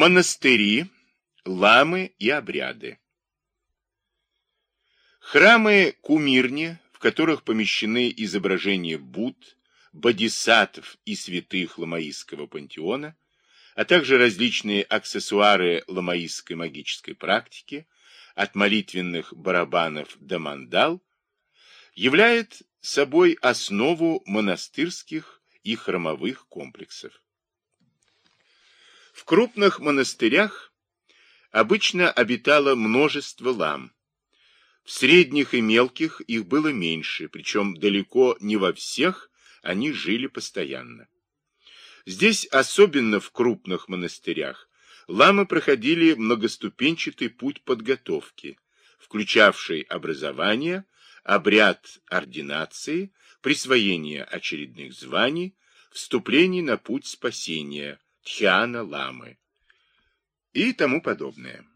Монастыри, ламы и обряды. Храмы-кумирни, в которых помещены изображения Будд, бодисаттв и святых ламаистского пантеона, а также различные аксессуары ламаистской магической практики, от молитвенных барабанов до мандал, являет собой основу монастырских и храмовых комплексов. В крупных монастырях обычно обитало множество лам. В средних и мелких их было меньше, причем далеко не во всех они жили постоянно. Здесь, особенно в крупных монастырях, ламы проходили многоступенчатый путь подготовки, включавший образование, обряд ординации, присвоение очередных званий, вступление на путь спасения – Тхиана Ламы и тому подобное.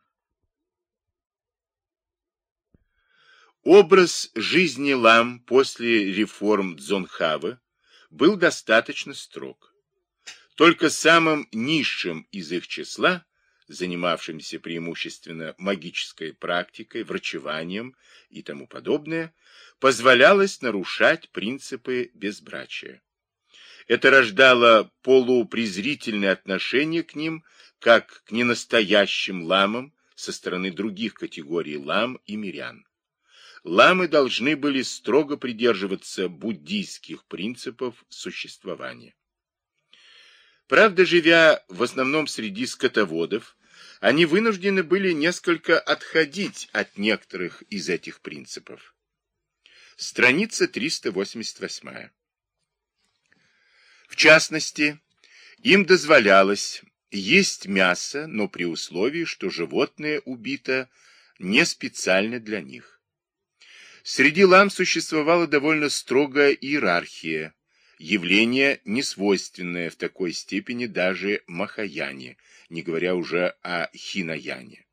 Образ жизни лам после реформ Дзонхавы был достаточно строг. Только самым низшим из их числа, занимавшимся преимущественно магической практикой, врачеванием и тому подобное, позволялось нарушать принципы безбрачия. Это рождало полупрезрительное отношение к ним, как к ненастоящим ламам со стороны других категорий лам и мирян. Ламы должны были строго придерживаться буддийских принципов существования. Правда, живя в основном среди скотоводов, они вынуждены были несколько отходить от некоторых из этих принципов. Страница 388. В частности, им дозволялось есть мясо, но при условии, что животное убито не специально для них. Среди лам существовала довольно строгая иерархия, явление, несвойственное в такой степени даже Махаяне, не говоря уже о Хинаяне.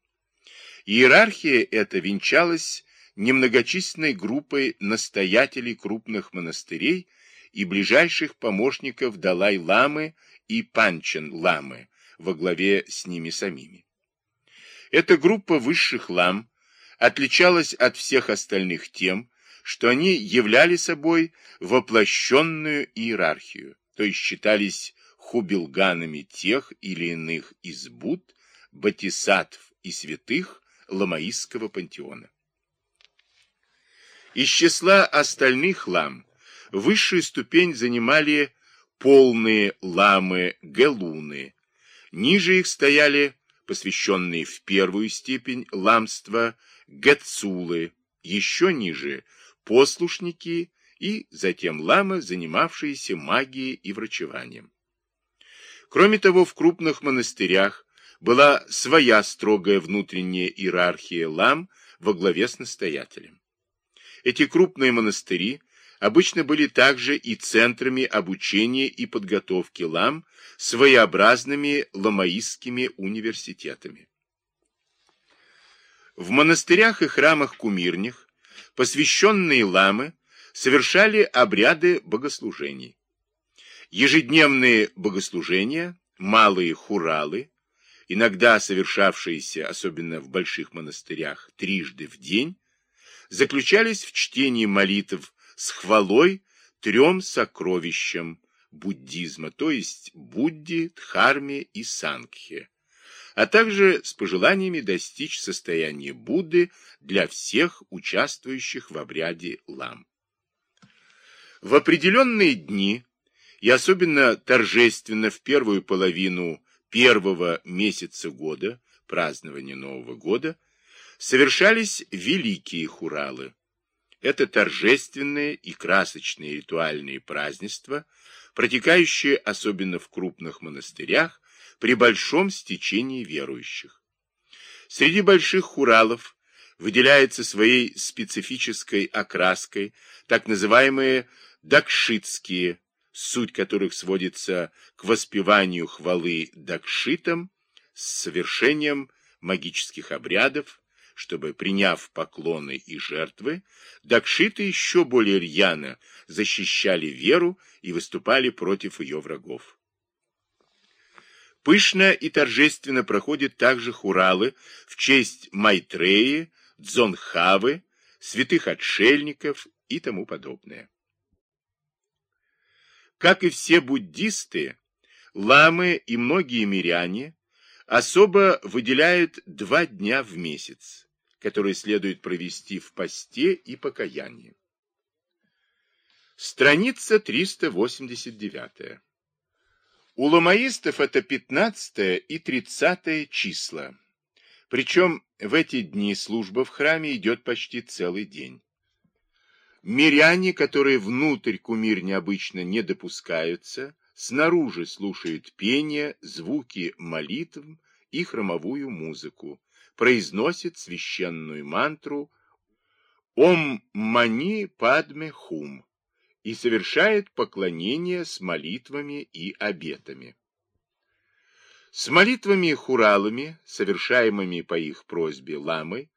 Иерархия эта венчалась немногочисленной группой настоятелей крупных монастырей, и ближайших помощников Далай-ламы и Панчен-ламы во главе с ними самими. Эта группа высших лам отличалась от всех остальных тем, что они являли собой воплощенную иерархию, то есть считались хубилганами тех или иных из Будд, батисатв и святых ламаистского пантеона. Из числа остальных лам Высшую ступень занимали полные ламы-гелуны. Ниже их стояли посвященные в первую степень ламства гацулы, еще ниже послушники и затем ламы, занимавшиеся магией и врачеванием. Кроме того, в крупных монастырях была своя строгая внутренняя иерархия лам во главе с настоятелем. Эти крупные монастыри обычно были также и центрами обучения и подготовки лам, своеобразными ламаистскими университетами. В монастырях и храмах кумирних посвященные ламы совершали обряды богослужений. Ежедневные богослужения, малые хуралы, иногда совершавшиеся, особенно в больших монастырях, трижды в день, заключались в чтении молитв с хвалой трем сокровищам буддизма, то есть Будде, Дхарме и Сангхе, а также с пожеланиями достичь состояния Будды для всех участвующих в обряде лам. В определенные дни, и особенно торжественно в первую половину первого месяца года, празднования Нового года, совершались великие хуралы, это торжественные и красочные ритуальные празднества, протекающие особенно в крупных монастырях при большом стечении верующих. Среди больших хуралов выделяется своей специфической окраской так называемые дакшитские, суть которых сводится к воспеванию хвалы дакшитам с совершением магических обрядов, чтобы, приняв поклоны и жертвы, дакшиты еще более рьяно защищали веру и выступали против ее врагов. Пышно и торжественно проходят также хуралы в честь Майтреи, Дзонхавы, святых отшельников и тому подобное. Как и все буддисты, ламы и многие миряне особо выделяют два дня в месяц, которые следует провести в посте и покаянии. Страница 389. У ламаистов это 15 и 30 числа. Причем в эти дни служба в храме идет почти целый день. Миряне, которые внутрь кумир необычно не допускаются, снаружи слушают пение, звуки молитв и хромовую музыку, произносят священную мантру «Ом мани падме хум» и совершает поклонение с молитвами и обетами. С молитвами хуралами, совершаемыми по их просьбе ламы,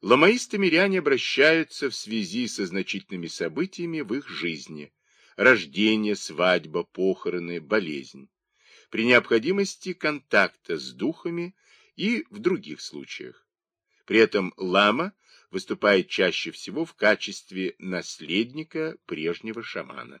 ламаисты-миряне обращаются в связи со значительными событиями в их жизни – рождение, свадьба, похороны, болезнь, при необходимости контакта с духами и в других случаях. При этом лама выступает чаще всего в качестве наследника прежнего шамана.